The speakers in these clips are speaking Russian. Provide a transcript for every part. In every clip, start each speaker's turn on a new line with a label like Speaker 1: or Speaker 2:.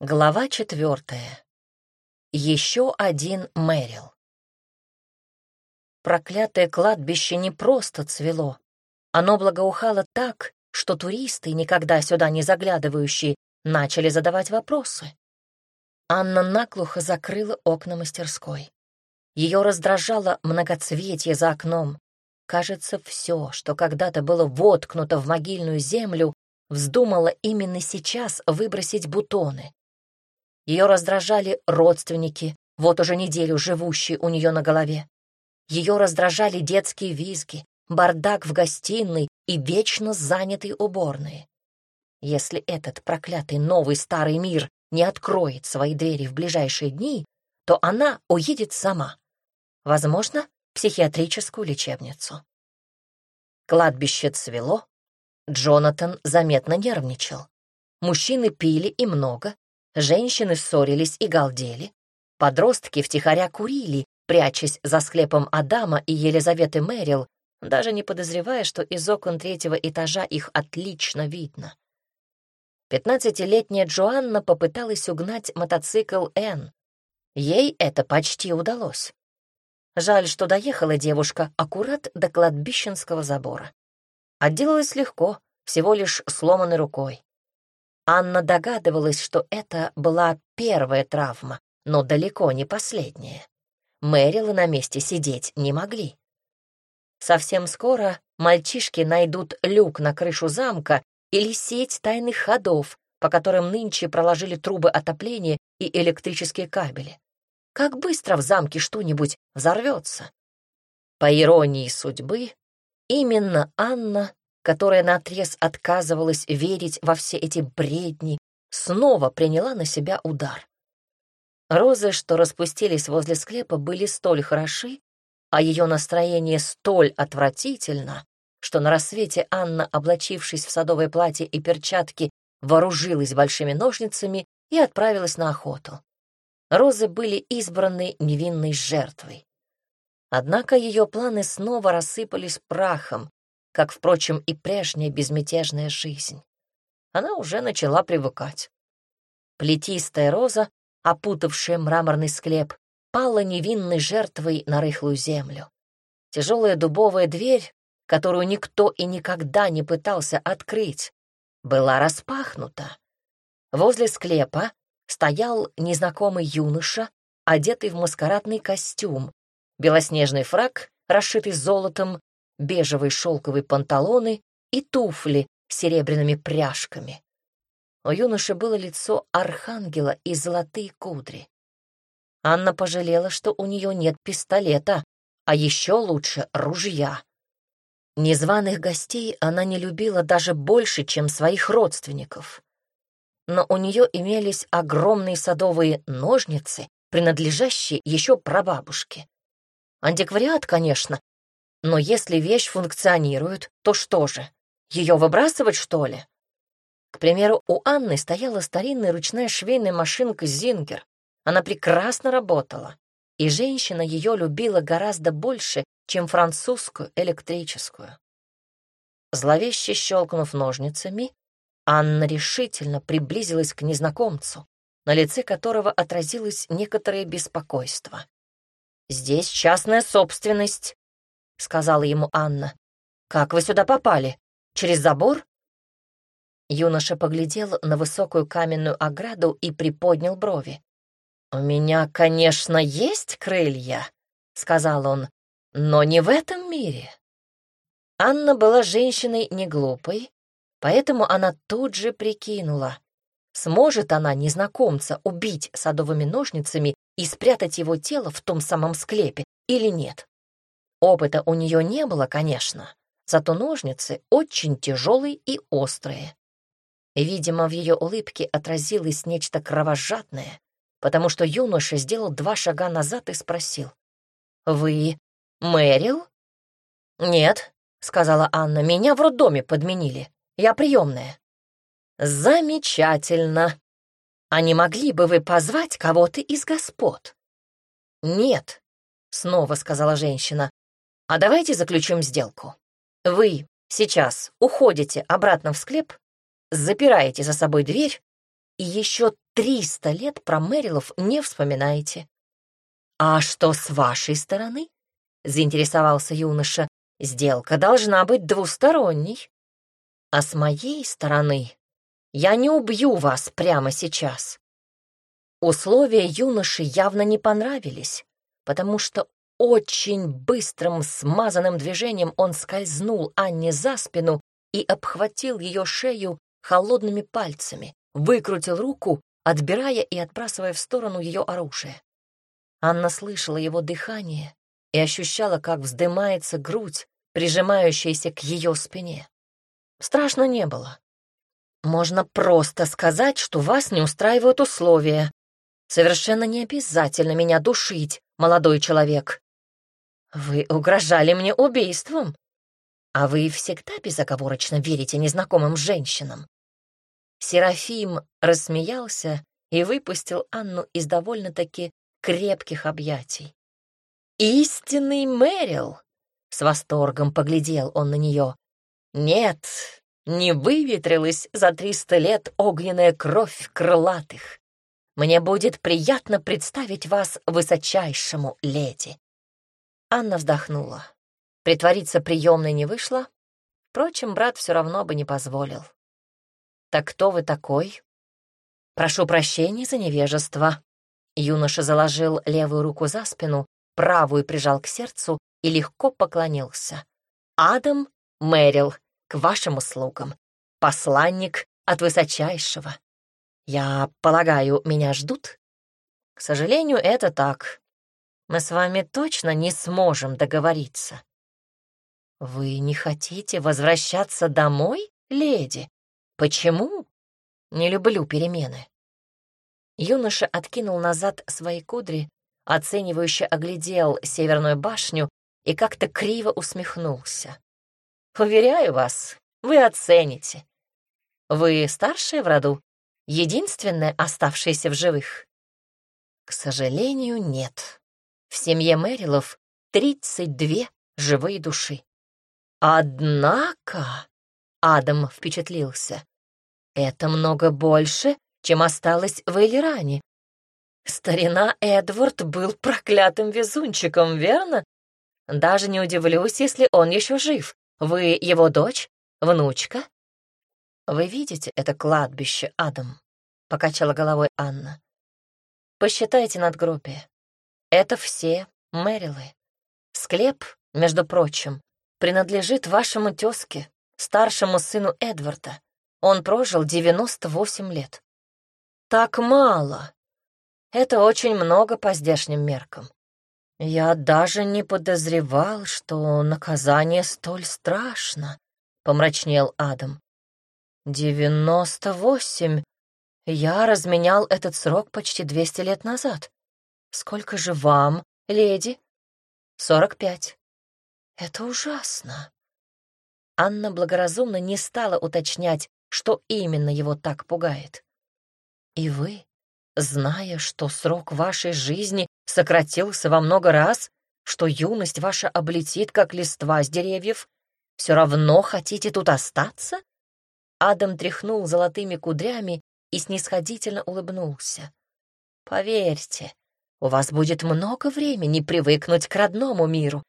Speaker 1: Глава четвертая. Еще один Мэрил. Проклятое кладбище не просто цвело. Оно благоухало так, что туристы, никогда сюда не заглядывающие, начали задавать вопросы. Анна наглухо закрыла окна мастерской. Ее раздражало многоцветие за окном. Кажется, все, что когда-то было воткнуто в могильную землю, вздумала именно сейчас выбросить бутоны. Ее раздражали родственники, вот уже неделю живущие у нее на голове. Ее раздражали детские визги, бардак в гостиной и вечно занятые уборные. Если этот проклятый новый старый мир не откроет свои двери в ближайшие дни, то она уедет сама. Возможно, в психиатрическую лечебницу. Кладбище цвело. Джонатан заметно нервничал. Мужчины пили и много, Женщины ссорились и галдели. Подростки втихаря курили, прячась за склепом Адама и Елизаветы Мэрил, даже не подозревая, что из окон третьего этажа их отлично видно. Пятнадцатилетняя Джоанна попыталась угнать мотоцикл Н. Ей это почти удалось. Жаль, что доехала девушка аккурат до кладбищенского забора. Отделалась легко, всего лишь сломанной рукой. Анна догадывалась, что это была первая травма, но далеко не последняя. Мэрилы на месте сидеть не могли. Совсем скоро мальчишки найдут люк на крышу замка или сеть тайных ходов, по которым нынче проложили трубы отопления и электрические кабели. Как быстро в замке что-нибудь взорвется. По иронии судьбы, именно Анна которая наотрез отказывалась верить во все эти бредни, снова приняла на себя удар. Розы, что распустились возле склепа, были столь хороши, а ее настроение столь отвратительно, что на рассвете Анна, облачившись в садовое платье и перчатки, вооружилась большими ножницами и отправилась на охоту. Розы были избраны невинной жертвой. Однако ее планы снова рассыпались прахом, как, впрочем, и прежняя безмятежная жизнь. Она уже начала привыкать. Плетистая роза, опутавшая мраморный склеп, пала невинной жертвой на рыхлую землю. Тяжелая дубовая дверь, которую никто и никогда не пытался открыть, была распахнута. Возле склепа стоял незнакомый юноша, одетый в маскарадный костюм, белоснежный фраг, расшитый золотом, бежевые шелковые панталоны и туфли с серебряными пряжками. У юноши было лицо архангела и золотые кудри. Анна пожалела, что у нее нет пистолета, а еще лучше ружья. Незваных гостей она не любила даже больше, чем своих родственников. Но у нее имелись огромные садовые ножницы, принадлежащие еще прабабушке. Антиквариат, конечно, но если вещь функционирует, то что же, ее выбрасывать, что ли? К примеру, у Анны стояла старинная ручная швейная машинка «Зингер». Она прекрасно работала, и женщина ее любила гораздо больше, чем французскую электрическую. Зловеще щелкнув ножницами, Анна решительно приблизилась к незнакомцу, на лице которого отразилось некоторое беспокойство. «Здесь частная собственность», — сказала ему Анна. «Как вы сюда попали? Через забор?» Юноша поглядел на высокую каменную ограду и приподнял брови. «У меня, конечно, есть крылья», — сказал он, — «но не в этом мире». Анна была женщиной не глупой, поэтому она тут же прикинула, сможет она незнакомца убить садовыми ножницами и спрятать его тело в том самом склепе или нет. Опыта у нее не было, конечно, зато ножницы очень тяжелые и острые. Видимо, в ее улыбке отразилось нечто кровожадное, потому что юноша сделал два шага назад и спросил. «Вы Мэрил?» «Нет», — сказала Анна, — «меня в роддоме подменили. Я приемная». «Замечательно. А не могли бы вы позвать кого-то из господ?» «Нет», — снова сказала женщина, а давайте заключим сделку. Вы сейчас уходите обратно в склеп, запираете за собой дверь и еще триста лет про Мэрилов не вспоминаете. «А что с вашей стороны?» — заинтересовался юноша. «Сделка должна быть двусторонней. А с моей стороны я не убью вас прямо сейчас». Условия юноши явно не понравились, потому что очень быстрым смазанным движением он скользнул Анне за спину и обхватил ее шею холодными пальцами, выкрутил руку, отбирая и отбрасывая в сторону ее оружие. Анна слышала его дыхание и ощущала, как вздымается грудь, прижимающаяся к ее спине. Страшно не было. Можно просто сказать, что вас не устраивают условия. Совершенно не обязательно меня душить, молодой человек. Вы угрожали мне убийством. А вы всегда безоговорочно верите незнакомым женщинам. Серафим рассмеялся и выпустил Анну из довольно-таки крепких объятий. «Истинный Мэрил!» — с восторгом поглядел он на нее. «Нет, не выветрилась за триста лет огненная кровь крылатых. Мне будет приятно представить вас высочайшему леди». Анна вздохнула. Притвориться приемной не вышло. Впрочем, брат все равно бы не позволил. «Так кто вы такой?» «Прошу прощения за невежество». Юноша заложил левую руку за спину, правую прижал к сердцу и легко поклонился. «Адам Мэрил, к вашим услугам. Посланник от высочайшего. Я полагаю, меня ждут?» «К сожалению, это так. Мы с вами точно не сможем договориться». «Вы не хотите возвращаться домой, леди?» «Почему?» «Не люблю перемены». Юноша откинул назад свои кудри, оценивающе оглядел северную башню и как-то криво усмехнулся. «Уверяю вас, вы оцените. Вы старшая в роду, единственная оставшаяся в живых?» «К сожалению, нет. В семье Мэрилов тридцать две живые души. Однако...» Адам впечатлился. Это много больше, чем осталось в Эйлеране. Старина Эдвард был проклятым везунчиком, верно? Даже не удивлюсь, если он еще жив. Вы его дочь? Внучка? Вы видите это кладбище, Адам? Покачала головой Анна. Посчитайте надгробие. Это все Мэрилы. Склеп, между прочим, принадлежит вашему тезке, старшему сыну Эдварда. Он прожил 98 лет. Так мало. Это очень много по здешним меркам. Я даже не подозревал, что наказание столь страшно, — помрачнел Адам. Девяносто восемь. Я разменял этот срок почти двести лет назад. Сколько же вам, леди? Сорок пять. Это ужасно. Анна благоразумно не стала уточнять, что именно его так пугает. И вы, зная, что срок вашей жизни сократился во много раз, что юность ваша облетит, как листва с деревьев, все равно хотите тут остаться? Адам тряхнул золотыми кудрями и снисходительно улыбнулся. Поверьте, у вас будет много времени привыкнуть к родному миру.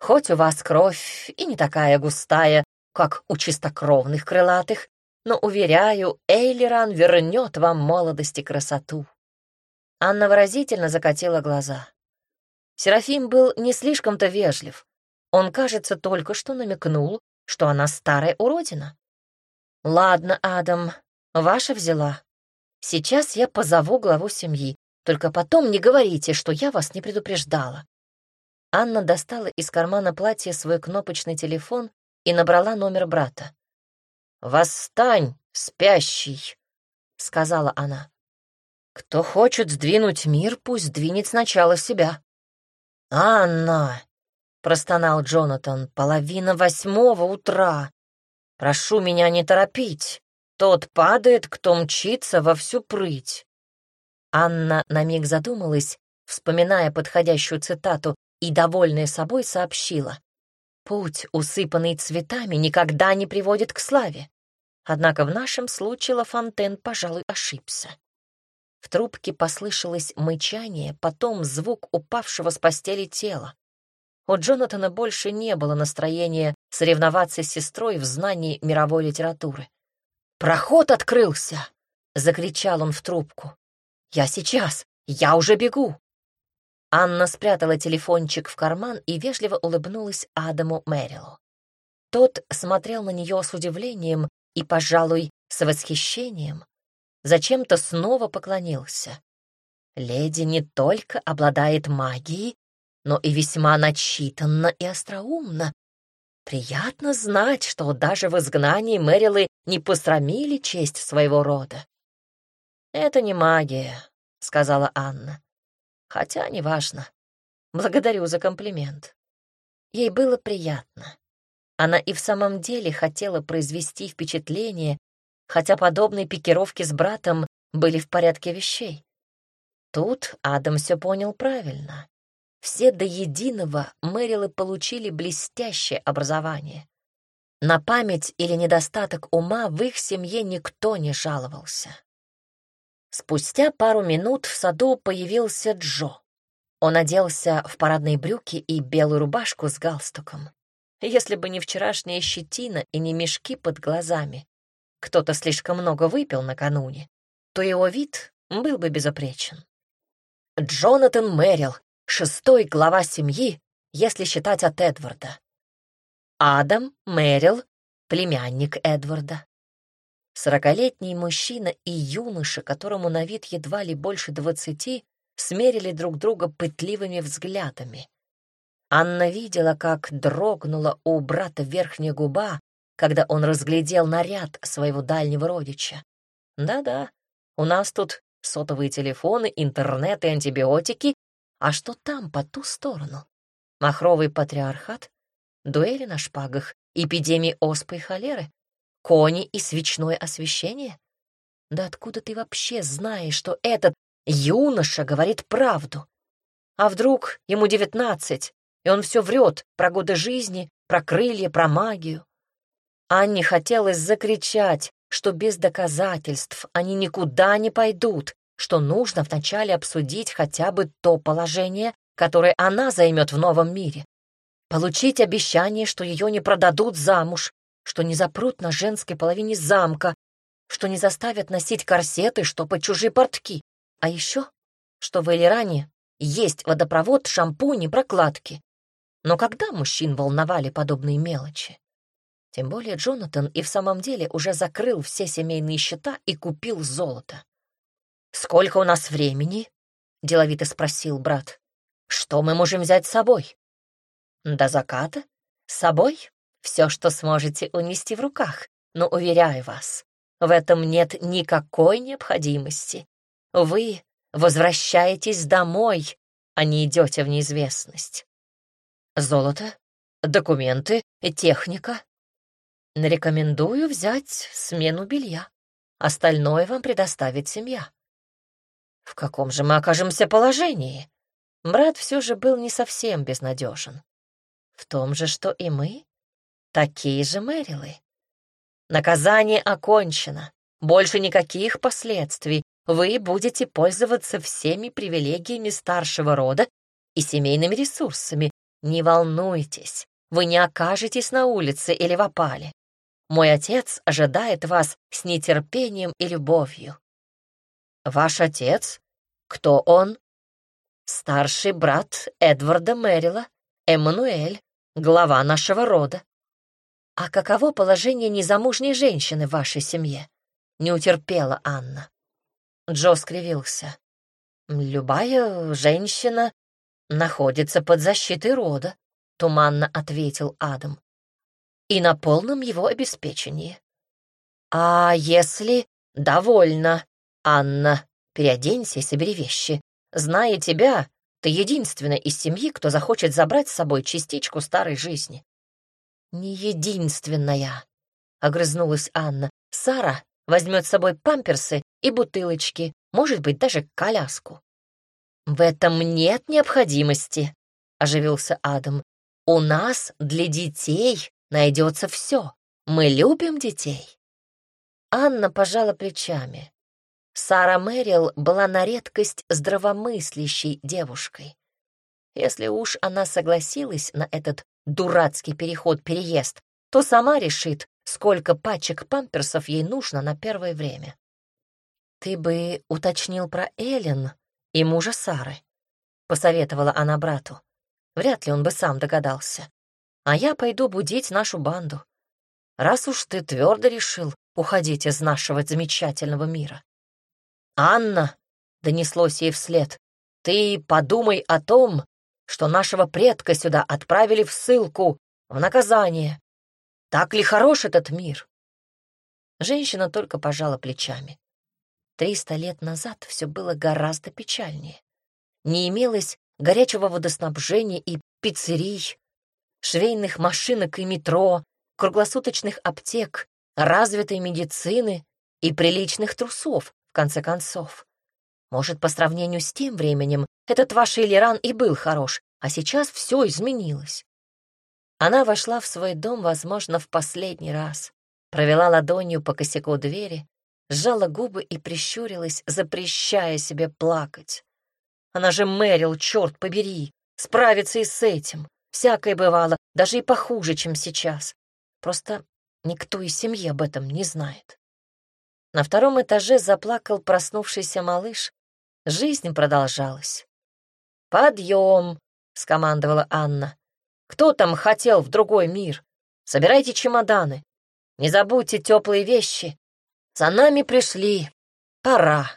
Speaker 1: Хоть у вас кровь и не такая густая, как у чистокровных крылатых, но, уверяю, Эйлеран вернет вам молодость и красоту». Анна выразительно закатила глаза. Серафим был не слишком-то вежлив. Он, кажется, только что намекнул, что она старая уродина. «Ладно, Адам, ваша взяла. Сейчас я позову главу семьи, только потом не говорите, что я вас не предупреждала». Анна достала из кармана платья свой кнопочный телефон и набрала номер брата. «Восстань, спящий!» — сказала она. «Кто хочет сдвинуть мир, пусть сдвинет сначала себя». «Анна!» — простонал Джонатан. «Половина восьмого утра. Прошу меня не торопить. Тот падает, кто мчится во всю прыть». Анна на миг задумалась, вспоминая подходящую цитату, и, довольная собой, сообщила. Путь, усыпанный цветами, никогда не приводит к славе. Однако в нашем случае Лафонтен, пожалуй, ошибся. В трубке послышалось мычание, потом звук упавшего с постели тела. У Джонатана больше не было настроения соревноваться с сестрой в знании мировой литературы. «Проход открылся!» — закричал он в трубку. «Я сейчас! Я уже бегу!» Анна спрятала телефончик в карман и вежливо улыбнулась Адаму Мэрилу. Тот смотрел на нее с удивлением и, пожалуй, с восхищением. Зачем-то снова поклонился. Леди не только обладает магией, но и весьма начитанна и остроумна. Приятно знать, что даже в изгнании Мэрилы не посрамили честь своего рода. «Это не магия», — сказала Анна. «Хотя неважно. Благодарю за комплимент». Ей было приятно. Она и в самом деле хотела произвести впечатление, хотя подобные пикировки с братом были в порядке вещей. Тут Адам все понял правильно. Все до единого Мэрилы получили блестящее образование. На память или недостаток ума в их семье никто не жаловался. Спустя пару минут в саду появился Джо. Он оделся в парадные брюки и белую рубашку с галстуком. Если бы не вчерашняя щетина и не мешки под глазами, кто-то слишком много выпил накануне, то его вид был бы безупречен. Джонатан Мэрил, шестой глава семьи, если считать от Эдварда. Адам Мэрил, племянник Эдварда. Сорокалетний мужчина и юноша, которому на вид едва ли больше двадцати, смерили друг друга пытливыми взглядами. Анна видела, как дрогнула у брата верхняя губа, когда он разглядел наряд своего дальнего родича. Да-да, у нас тут сотовые телефоны, интернет и антибиотики, а что там по ту сторону? Махровый патриархат, дуэли на шпагах, эпидемии оспы и холеры, кони и свечное освещение? Да откуда ты вообще знаешь, что этот юноша говорит правду? А вдруг ему девятнадцать, и он все врет про годы жизни, про крылья, про магию. Анне хотелось закричать, что без доказательств они никуда не пойдут, что нужно вначале обсудить хотя бы то положение, которое она займет в новом мире. Получить обещание, что ее не продадут замуж, что не запрут на женской половине замка, что не заставят носить корсеты, что под чужие портки. А еще, что в Элиране есть водопровод, шампунь и прокладки. Но когда мужчин волновали подобные мелочи? Тем более Джонатан и в самом деле уже закрыл все семейные счета и купил золото. «Сколько у нас времени?» — деловито спросил брат. «Что мы можем взять с собой?» «До заката? С собой? Все, что сможете унести в руках. Но, уверяю вас, в этом нет никакой необходимости. Вы возвращаетесь домой, а не идете в неизвестность. Золото, документы, техника. Рекомендую взять смену белья. Остальное вам предоставит семья. В каком же мы окажемся положении? Брат все же был не совсем безнадежен. В том же, что и мы, такие же Мэрилы. Наказание окончено. Больше никаких последствий. Вы будете пользоваться всеми привилегиями старшего рода и семейными ресурсами, не волнуйтесь, вы не окажетесь на улице или в опале. Мой отец ожидает вас с нетерпением и любовью. Ваш отец? Кто он? Старший брат Эдварда Мэрила, Эммануэль, глава нашего рода. А каково положение незамужней женщины в вашей семье? Не утерпела Анна. Джо скривился. Любая женщина находится под защитой рода», — туманно ответил Адам. «И на полном его обеспечении». «А если...» «Довольно, Анна. Переоденься и собери вещи. Зная тебя, ты единственная из семьи, кто захочет забрать с собой частичку старой жизни». «Не единственная», — огрызнулась Анна. «Сара возьмет с собой памперсы и бутылочки, может быть, даже коляску». «В этом нет необходимости», — оживился Адам. «У нас для детей найдется все. Мы любим детей». Анна пожала плечами. Сара Мэрил была на редкость здравомыслящей девушкой. Если уж она согласилась на этот дурацкий переход-переезд, то сама решит, сколько пачек памперсов ей нужно на первое время. «Ты бы уточнил про Эллен и мужа Сары», — посоветовала она брату. Вряд ли он бы сам догадался. «А я пойду будить нашу банду. Раз уж ты твердо решил уходить из нашего замечательного мира». «Анна!» — донеслось ей вслед. «Ты подумай о том, что нашего предка сюда отправили в ссылку, в наказание. Так ли хорош этот мир?» Женщина только пожала плечами. Триста лет назад все было гораздо печальнее. Не имелось горячего водоснабжения и пиццерий, швейных машинок и метро, круглосуточных аптек, развитой медицины и приличных трусов, в конце концов. Может, по сравнению с тем временем этот ваш Элиран и был хорош, а сейчас все изменилось. Она вошла в свой дом, возможно, в последний раз, провела ладонью по косяку двери, сжала губы и прищурилась, запрещая себе плакать. Она же Мэрил, черт побери, справится и с этим. Всякое бывало, даже и похуже, чем сейчас. Просто никто из семьи об этом не знает. На втором этаже заплакал проснувшийся малыш. Жизнь продолжалась. «Подъем!» — скомандовала Анна. «Кто там хотел в другой мир? Собирайте чемоданы. Не забудьте теплые вещи. За нами пришли. Пора».